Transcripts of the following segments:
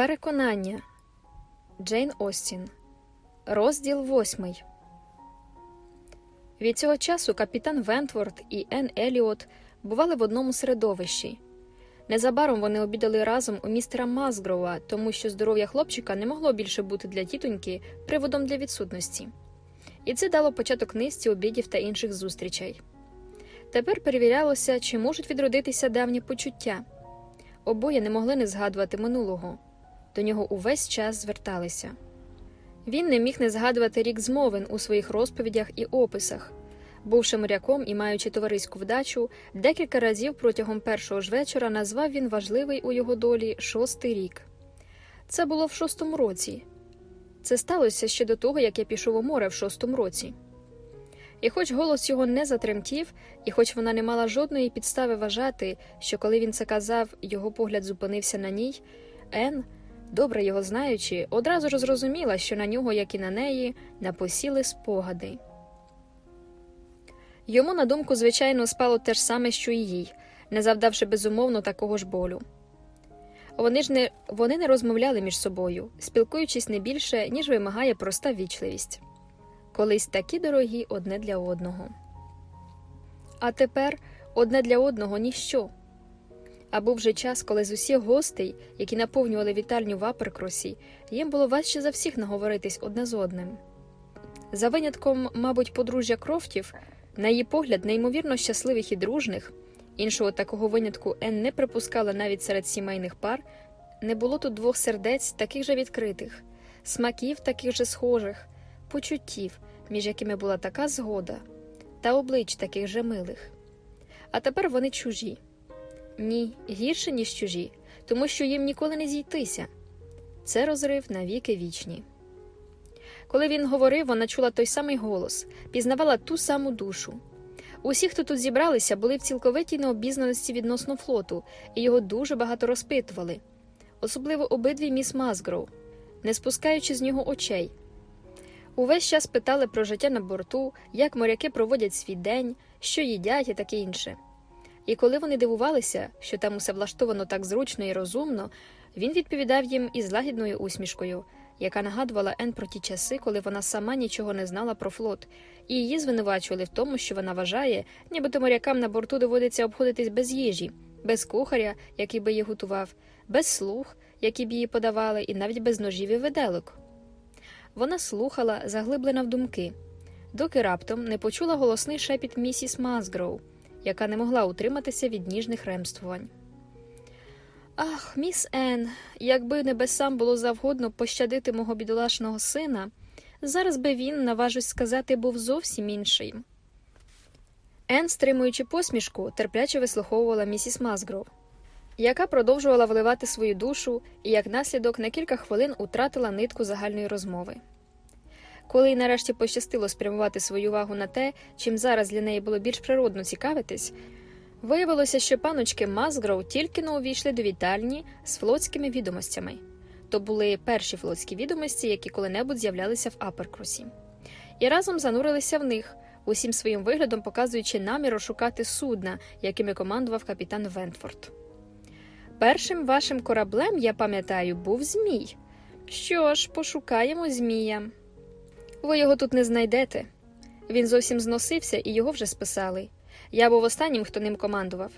Переконання Джейн Остін. Розділ восьмий. Від цього часу капітан Вентворд і Ен Еліот бували в одному середовищі. Незабаром вони обідали разом у містера Мазгрова, тому що здоров'я хлопчика не могло більше бути для тітоньки приводом для відсутності. І це дало початок низці обідів та інших зустрічей. Тепер перевірялося, чи можуть відродитися давні почуття. Обоє не могли не згадувати минулого. До нього увесь час зверталися. Він не міг не згадувати рік змовин у своїх розповідях і описах. Бувши моряком і маючи товариську вдачу, декілька разів протягом першого ж вечора назвав він важливий у його долі шостий рік. Це було в шостому році. Це сталося ще до того, як я пішов у море в шостому році. І хоч голос його не затремтів, і хоч вона не мала жодної підстави вважати, що коли він це казав, його погляд зупинився на ній, Ен, добре його знаючи, одразу ж зрозуміла, що на нього, як і на неї, напосіли спогади. Йому на думку, звичайно, спало те ж саме, що і їй, не завдавши безумовно такого ж болю. Вони ж не вони не розмовляли між собою, спілкуючись не більше, ніж вимагає проста вічливість колись такі дорогі одне для одного. А тепер одне для одного ніщо. А був же час, коли з усіх гостей, які наповнювали вітальню в Аперкросі, їм було важче за всіх наговоритись одне з одним. За винятком, мабуть, подружжя крофтів, на її погляд, неймовірно щасливих і дружних, іншого такого винятку Ен не припускала навіть серед сімейних пар, не було тут двох сердець таких же відкритих, смаків таких же схожих, почуттів, між якими була така згода, та облич таких же милих. А тепер вони чужі. Ні, гірше, ніж чужі, тому що їм ніколи не зійтися. Це розрив на віки вічні. Коли він говорив, вона чула той самий голос, пізнавала ту саму душу. Усі, хто тут зібралися, були в цілковитій необізнаності відносно флоту, і його дуже багато розпитували, особливо обидві міс Мазгроу, не спускаючи з нього очей. Увесь час питали про життя на борту, як моряки проводять свій день, що їдять і таке інше. І коли вони дивувалися, що там усе влаштовано так зручно і розумно, він відповідав їм із лагідною усмішкою, яка нагадувала Ен про ті часи, коли вона сама нічого не знала про флот, і її звинувачували в тому, що вона вважає, нібито морякам на борту доводиться обходитись без їжі, без кухаря, який би її готував, без слуг, які б її подавали, і навіть без ножів і виделок. Вона слухала, заглиблена в думки, доки раптом не почула голосний шепіт місіс Мазгроу, яка не могла утриматися від ніжних ремствувань. Ах, міс Ен, якби небесам було завгодно пощадити мого бідолашного сина, зараз би він, наважусь сказати, був зовсім іншим. Ен, стримуючи посмішку, терпляче вислуховувала місіс Мазгров, яка продовжувала вливати свою душу і, як наслідок, на кілька хвилин утратила нитку загальної розмови. Коли й нарешті пощастило спрямувати свою увагу на те, чим зараз для неї було більш природно цікавитись, виявилося, що паночки Мазгроу тільки но увійшли до вітальні з флотськими відомостями. То були перші флотські відомості, які коли-небудь з'являлися в Аперкрусі, і разом занурилися в них, усім своїм виглядом показуючи намір розшукати судна, якими командував капітан Вентфорд. Першим вашим кораблем, я пам'ятаю, був Змій. Що ж, пошукаємо Змія. Ви його тут не знайдете. Він зовсім зносився і його вже списали. Я був останнім, хто ним командував.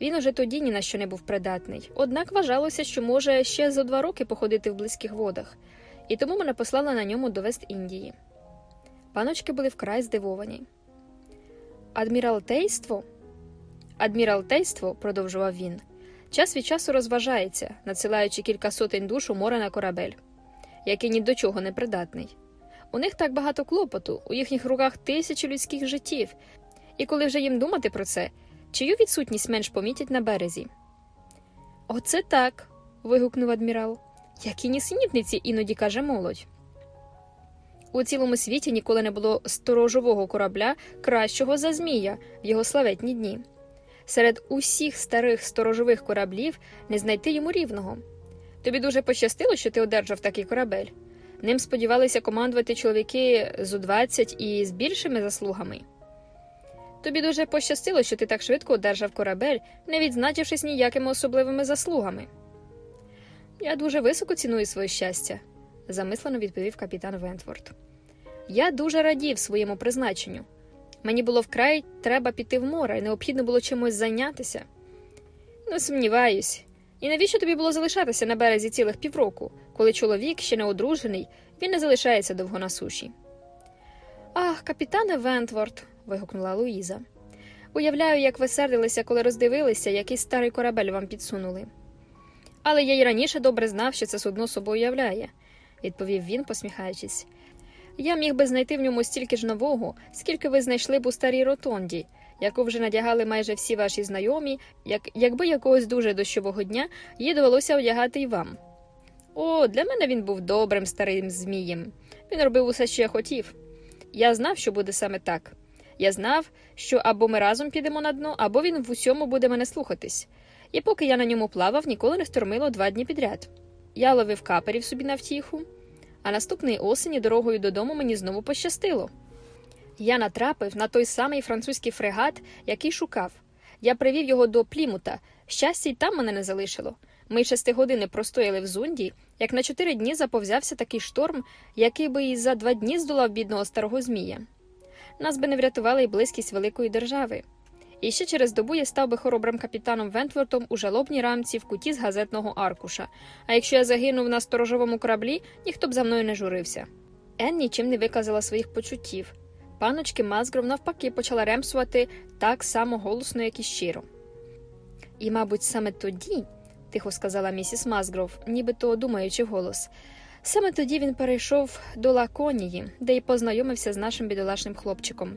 Він уже тоді ні на що не був придатний, однак вважалося, що може ще за два роки походити в близьких водах, і тому мене послали на ньому до Вест Індії. Паночки були вкрай здивовані. Адміралтейство? Адміралтейство, продовжував він, час від часу розважається, надсилаючи кілька сотень душ у море на корабель, який ні до чого не придатний. У них так багато клопоту, у їхніх руках тисячі людських життів, і коли вже їм думати про це, чию відсутність менш помітять на березі. Оце так. вигукнув адмірал. Які нісенітниці іноді каже молодь. У цілому світі ніколи не було сторожового корабля кращого за Змія в його славетні дні. Серед усіх старих сторожових кораблів не знайти йому рівного. Тобі дуже пощастило, що ти одержав такий корабель. Ним сподівалися командувати чоловіки з у 20 і з більшими заслугами. Тобі дуже пощастило, що ти так швидко одержав корабель, не відзначившись ніякими особливими заслугами. Я дуже високо ціную своє щастя, замислено відповів капітан Вентворд. Я дуже радів своєму призначенню. Мені було вкрай треба піти в море, і необхідно було чимось зайнятися. Не сумніваюсь. І навіщо тобі було залишатися на березі цілих півроку, коли чоловік, ще не одружений, він не залишається довго на суші? Ах, капітане Вентворд. вигукнула Луїза. Уявляю, як ви сердилися, коли роздивилися, який старий корабель вам підсунули. Але я й раніше добре знав, що це судно собою являє, відповів він, посміхаючись. Я міг би знайти в ньому стільки ж нового, скільки ви знайшли б у старій ротонді, яку вже надягали майже всі ваші знайомі, як, якби якогось дуже дощового дня їй довелося одягати й вам. О, для мене він був добрим старим змієм. Він робив усе, що я хотів. Я знав, що буде саме так. Я знав, що або ми разом підемо на дно, або він в усьому буде мене слухатись. І поки я на ньому плавав, ніколи не стормило два дні підряд. Я ловив каперів собі на втіху, а наступної осені дорогою додому мені знову пощастило. Я натрапив на той самий французький фрегат, який шукав. Я привів його до плімута. Щастя, й там мене не залишило. Ми шести години простояли в зунді, як на чотири дні заповзявся такий шторм, який би і за два дні здолав бідного старого Змія. Нас би не врятувала й близькість великої держави. І ще через добу я став би хоробрим капітаном Вентвортом у жалобній рамці в куті з газетного аркуша. А якщо я загинув на сторожовому кораблі, ніхто б за мною не журився. Ен нічим не виказала своїх почуттів. Паночки Мазгров навпаки почала ремсувати так само голосно, як і щиро. І, мабуть, саме тоді, тихо сказала місіс Мазгров, нібито думаючи голос, саме тоді він перейшов до Лаконії, де й познайомився з нашим бідолашним хлопчиком.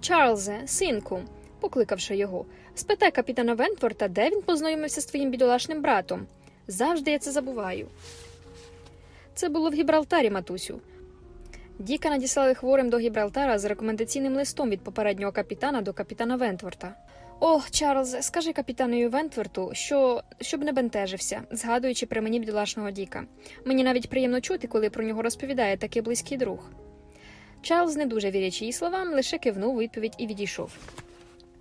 Чарльзе, синку, покликавши його, спитай капітана Вентворта, де він познайомився з твоїм бідолашним братом. Завжди я це забуваю. Це було в Гібралтарі, матусю. Діка надіслали хворим до Гібралтара з рекомендаційним листом від попереднього капітана до капітана Вентворта. О, Чарльз, скажи капітанові Вентворту, що щоб не бентежився, згадуючи при мені бідолашного Діка. Мені навіть приємно чути, коли про нього розповідає такий близький друг. Чарльз, не дуже вірячи її словам, лише кивнув відповідь і відійшов.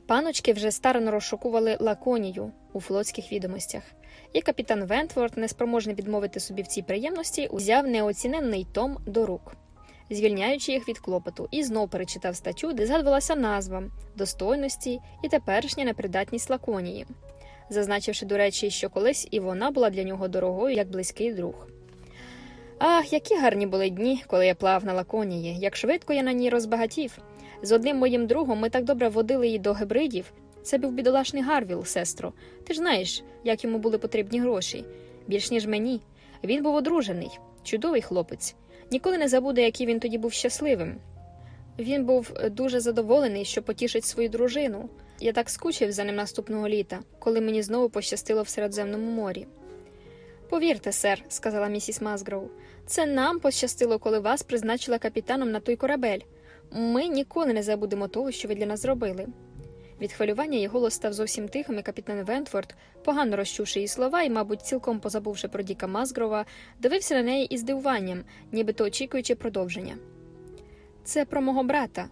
Паночки вже старано розшукували лаконію у флотських відомостях, і капітан Вентворд, неспроможний відмовити собі в цій приємності, узяв неоціненний том до рук звільняючи їх від клопоту, і знов перечитав статтю, де згадувалася назва, достойності і теперішня непридатність лаконії, зазначивши, до речі, що колись і вона була для нього дорогою як близький друг. Ах, які гарні були дні, коли я плав на лаконії, як швидко я на ній розбагатів. З одним моїм другом ми так добре водили її до гебридів. Це був бідолашний Гарвіл, сестро. Ти ж знаєш, як йому були потрібні гроші. Більш ніж мені. Він був одружений, чудовий хлопець. Ніколи не забуде, який він тоді був щасливим. Він був дуже задоволений, що потішить свою дружину. Я так скучив за ним наступного літа, коли мені знову пощастило в Середземному морі. Повірте, сер, сказала місіс Мазгроу, це нам пощастило, коли вас призначила капітаном на той корабель. Ми ніколи не забудемо того, що ви для нас зробили. Від хвилювання її голос став зовсім тихим, і капітан Вентфорд, погано розчувши її слова і, мабуть, цілком позабувши про Діка Мазгрова, дивився на неї із здивуванням, нібито очікуючи продовження. Це про мого брата,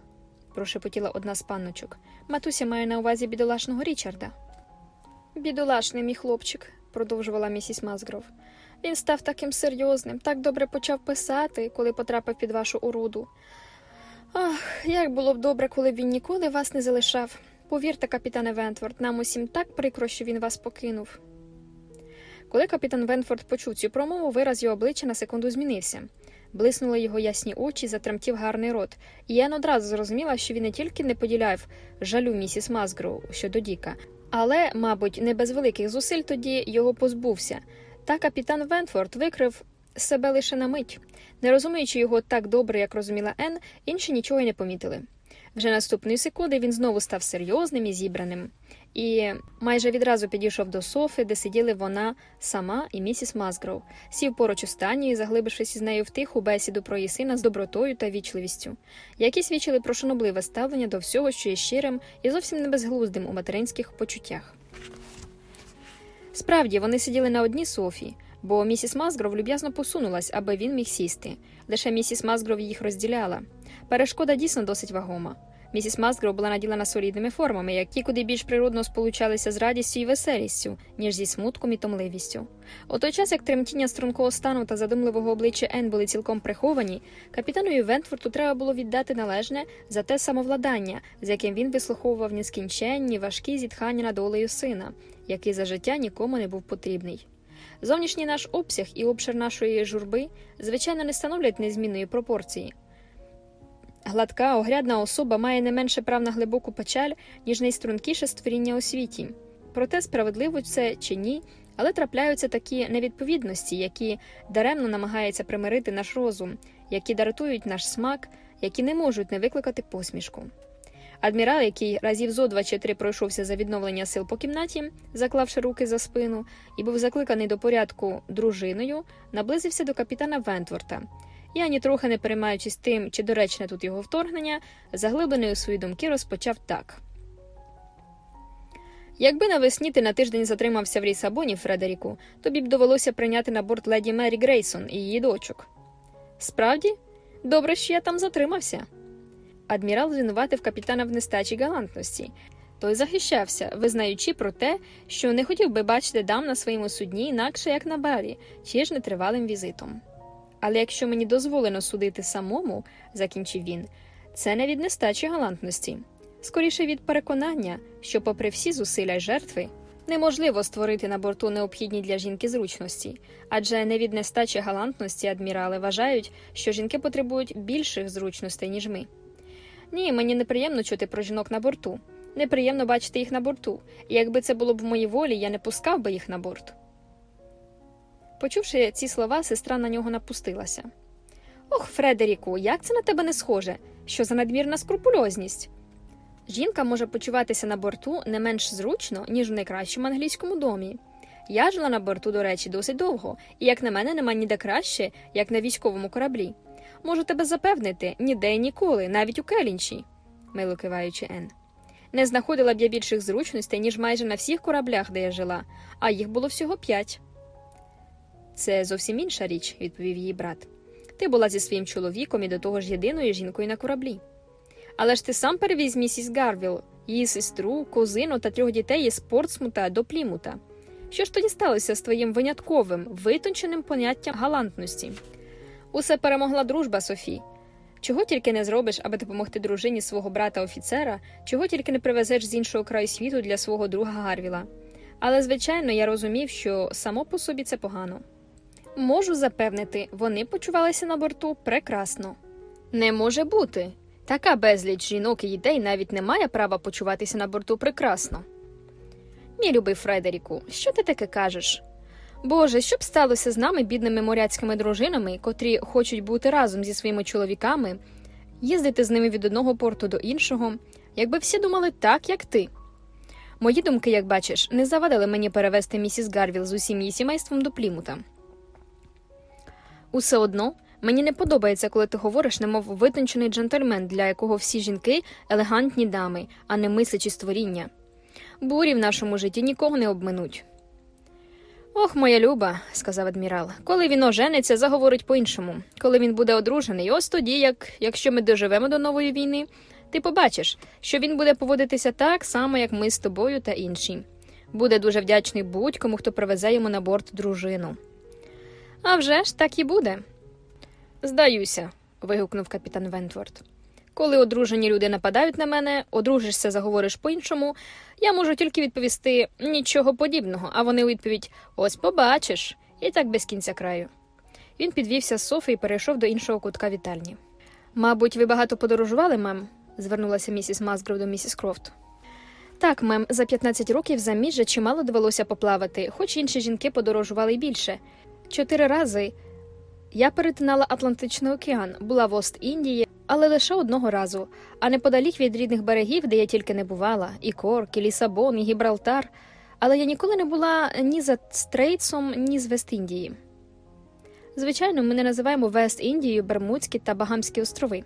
прошепотіла одна з панночок. Матуся має на увазі бідолашного Річарда. Бідолашний мій хлопчик, продовжувала місіс Мазгров. Він став таким серйозним, так добре почав писати, коли потрапив під вашу оруду. Ах, як було б добре, коли б він ніколи вас не залишав. Повірте, капітане Вентворд, нам усім так прикро, що він вас покинув. Коли капітан Венфорд почув цю промову, вираз його обличчя на секунду змінився. Блиснули його ясні очі, затремтів гарний рот, і Ян одразу зрозуміла, що він не тільки не поділяв жалю місіс Мазгроу щодо Діка, але, мабуть, не без великих зусиль тоді його позбувся. Та капітан Венфорд викрив себе лише на мить. Не розуміючи його так добре, як розуміла Ен, інші нічого й не помітили. Вже наступної секунди він знову став серйозним і зібраним, і майже відразу підійшов до Софи, де сиділи вона сама і місіс Мазгроу, сів поруч стані, заглибившись із нею в тиху бесіду про її сина з добротою та вічливістю, які свідчили про шанобливе ставлення до всього, що є щирим і зовсім не безглуздим у материнських почуттях. Справді вони сиділи на одній Софі, бо місіс Мазгров люб'язно посунулась, аби він міг сісти. Лише місіс Мазгров їх розділяла. Перешкода дійсно досить вагома. Місіс Масгров була наділена солідними формами, які куди більш природно сполучалися з радістю і веселістю, ніж зі смутком і томливістю. У той час, як тремтіння стрункого стану та задумливого обличчя Ен були цілком приховані, капітанові Вентфорту треба було віддати належне за те самовладання, з яким він вислуховував нескінченні, важкі зітхання над долею сина, який за життя нікому не був потрібний. Зовнішній наш обсяг і обшир нашої журби, звичайно, не становлять незмінної пропорції. Гладка, огрядна особа має не менше прав на глибоку печаль, ніж найстрункіше створіння у світі. Проте справедливо це чи ні, але трапляються такі невідповідності, які даремно намагаються примирити наш розум, які дратують наш смак, які не можуть не викликати посмішку. Адмірал, який разів зо два чи три пройшовся за відновлення сил по кімнаті, заклавши руки за спину, і був закликаний до порядку дружиною, наблизився до капітана Вентворта. І ані трохи не переймаючись тим, чи доречне тут його вторгнення, заглиблений у свої думки розпочав так. Якби навесні ти на тиждень затримався в Лісабоні, Фредеріку, тобі б довелося прийняти на борт леді Мері Грейсон і її дочок. Справді, добре, що я там затримався. Адмірал звинуватив капітана в нестачі галантності. Той захищався, визнаючи про те, що не хотів би бачити дам на своєму судні інакше як на балі, чи ж нетривалим візитом. Але якщо мені дозволено судити самому, закінчив він, це не від нестачі галантності, скоріше від переконання, що, попри всі зусилля жертви, неможливо створити на борту необхідні для жінки зручності, адже не від нестачі галантності адмірали вважають, що жінки потребують більших зручностей, ніж ми. Ні, мені неприємно чути про жінок на борту. Неприємно бачити їх на борту, і якби це було б в моїй волі, я не пускав би їх на борт. Почувши ці слова, сестра на нього напустилася. Ох, Фредеріку, як це на тебе не схоже? Що за надмірна скрупульозність? Жінка може почуватися на борту не менш зручно, ніж в найкращому англійському домі. Я жила на борту, до речі, досить довго, і, як на мене, нема ніде краще, як на військовому кораблі. Можу тебе запевнити, ніде і ніколи, навіть у Келінші, мило киваючи Ен. Не знаходила б я більших зручностей, ніж майже на всіх кораблях, де я жила, а їх було всього п'ять. Це зовсім інша річ, відповів її брат. Ти була зі своїм чоловіком і до того ж єдиною жінкою на кораблі. Але ж ти сам перевіз місіс Гарвіл, її сестру, кузину та трьох дітей із Портсмута до Плімута. Що ж тоді сталося з твоїм винятковим, витонченим поняттям галантності? Усе перемогла дружба, Софі. Чого тільки не зробиш, аби допомогти дружині свого брата офіцера, чого тільки не привезеш з іншого краю світу для свого друга Гарвіла. Але, звичайно, я розумів, що само по собі це погано. Можу запевнити, вони почувалися на борту прекрасно. Не може бути. Така безліч жінок і дітей навіть не має права почуватися на борту прекрасно. Мій любий Фредеріку, що ти таке кажеш? Боже, що б сталося з нами, бідними моряцькими дружинами, котрі хочуть бути разом зі своїми чоловіками, їздити з ними від одного порту до іншого, якби всі думали так, як ти. Мої думки, як бачиш, не завадили мені перевести місіс Гарвіл з усім її сімейством до плімута. Усе одно мені не подобається, коли ти говориш, немов витончений джентльмен, для якого всі жінки елегантні дами, а не мислячі створіння. Бурі в нашому житті нікого не обминуть. Ох, моя люба, сказав адмірал, коли він ожениться, заговорить по-іншому. Коли він буде одружений, ось тоді, як якщо ми доживемо до нової війни, ти побачиш, що він буде поводитися так само, як ми з тобою та інші. Буде дуже вдячний будь-кому, хто привезе йому на борт дружину. «А вже ж, так і буде. Здаюся, вигукнув капітан Вентворд. Коли одружені люди нападають на мене, одружишся, заговориш по-іншому, я можу тільки відповісти нічого подібного, а вони у відповідь Ось побачиш, і так без кінця краю. Він підвівся з софи і перейшов до іншого кутка вітальні. Мабуть, ви багато подорожували, мем? звернулася місіс Масгров до місіс Крофт. Так, мем, за 15 років заміжжя чимало довелося поплавати, хоч інші жінки подорожували й більше. Чотири рази я перетинала Атлантичний океан, була в Ост-Індії, але лише одного разу, а неподалік від рідних берегів, де я тільки не бувала, і Корк, і Лісабон, і Гібралтар. Але я ніколи не була ні за Стрейтсом, ні з Вест-Індії. Звичайно, ми не називаємо Вест-Індією Бермудські та Багамські острови.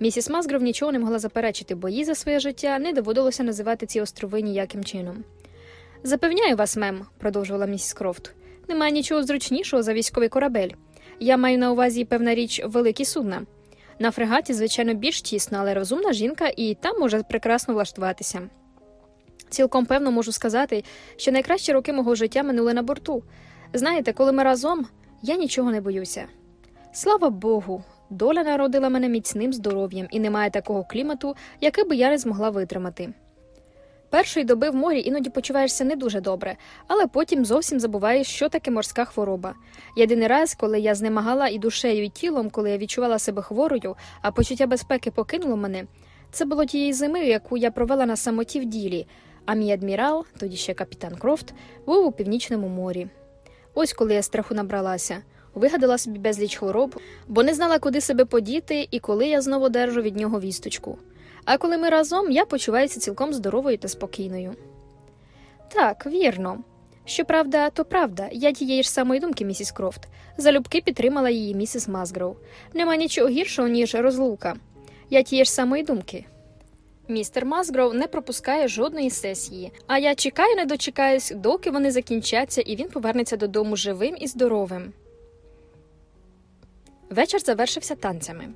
Місіс Масгров нічого не могла заперечити, бо їй за своє життя не доводилося називати ці острови ніяким чином. Запевняю вас, мем, продовжувала місіс Крофт, немає нічого зручнішого за військовий корабель. Я маю на увазі певна річ великі судна. На фрегаті, звичайно, більш тісно, але розумна жінка і там може прекрасно влаштуватися. Цілком певно можу сказати, що найкращі роки мого життя минули на борту. Знаєте, коли ми разом, я нічого не боюся. Слава Богу, доля народила мене міцним здоров'ям і немає такого клімату, який би я не змогла витримати. Першої доби в морі іноді почуваєшся не дуже добре, але потім зовсім забуваєш, що таке морська хвороба. Єдиний раз, коли я знемагала і душею, і тілом, коли я відчувала себе хворою, а почуття безпеки покинуло мене, це було тієї зими, яку я провела на самоті в ділі, а мій адмірал, тоді ще капітан Крофт, був у північному морі. Ось коли я страху набралася, вигадала собі безліч хвороб, бо не знала, куди себе подіти і коли я знову держу від нього вісточку. А коли ми разом, я почуваюся цілком здоровою та спокійною. Так, вірно. Щоправда, то правда, я тієї ж самої думки, місіс Крофт. Залюбки підтримала її місіс Мазгроу. Нема нічого гіршого, ніж розлука. Я тієї ж самої думки. Містер Мазгров не пропускає жодної сесії, а я чекаю, не дочекаюсь, доки вони закінчаться і він повернеться додому живим і здоровим. Вечір завершився танцями.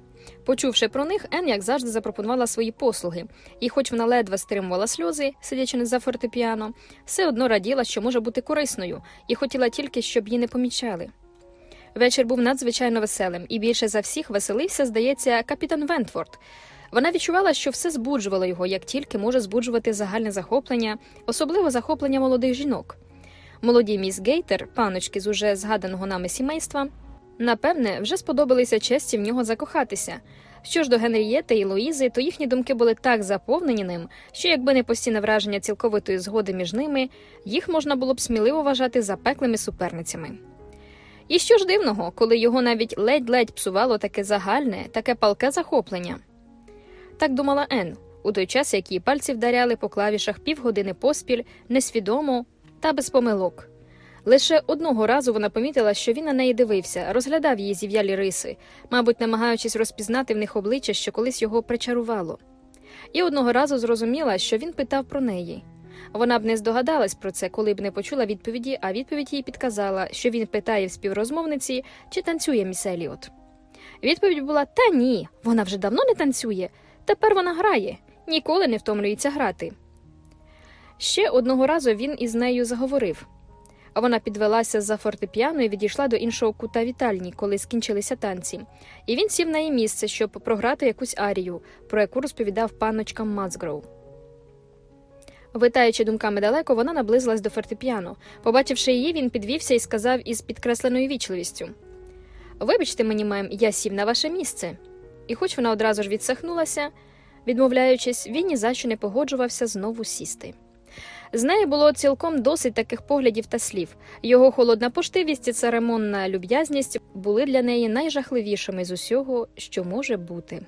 Почувши про них, Ен, як завжди, запропонувала свої послуги, і, хоч вона ледве стримувала сльози, сидячи не за фортепіано, все одно раділа, що може бути корисною, і хотіла тільки, щоб її не помічали. Вечір був надзвичайно веселим, і більше за всіх веселився, здається, капітан Вентфорд. Вона відчувала, що все збуджувало його, як тільки може збуджувати загальне захоплення, особливо захоплення молодих жінок. Молоді міс Гейтер, паночки з уже згаданого нами сімейства, напевне, вже сподобалися честі в нього закохатися. Що ж до Генрієти і Луїзи, то їхні думки були так заповнені ним, що якби не постійне враження цілковитої згоди між ними, їх можна було б сміливо вважати запеклими суперницями. І що ж дивного, коли його навіть ледь-ледь псувало таке загальне, таке палке захоплення. Так думала Ен, у той час, як її пальці вдаряли по клавішах півгодини поспіль, несвідомо та без помилок. Лише одного разу вона помітила, що він на неї дивився, розглядав її зів'ялі риси, мабуть, намагаючись розпізнати в них обличчя, що колись його причарувало. І одного разу зрозуміла, що він питав про неї. Вона б не здогадалась про це, коли б не почула відповіді, а відповідь їй підказала, що він питає в співрозмовниці, чи танцює міс Еліот. Відповідь була: Та ні, вона вже давно не танцює. Тепер вона грає, ніколи не втомлюється грати. Ще одного разу він із нею заговорив. А вона підвелася за фортепіано і відійшла до іншого кута вітальні, коли скінчилися танці, і він сів на її місце, щоб програти якусь арію, про яку розповідав паночкам Мацгроу. Витаючи думками далеко, вона наблизилась до фортепіано. Побачивши її, він підвівся і сказав із підкресленою вічливістю Вибачте мені, мем, я сів на ваше місце. І хоч вона одразу ж відсахнулася, відмовляючись, він ні за що не погоджувався знову сісти. З неї було цілком досить таких поглядів та слів. Його холодна поштивість і церемонна люб'язність були для неї найжахливішими з усього, що може бути.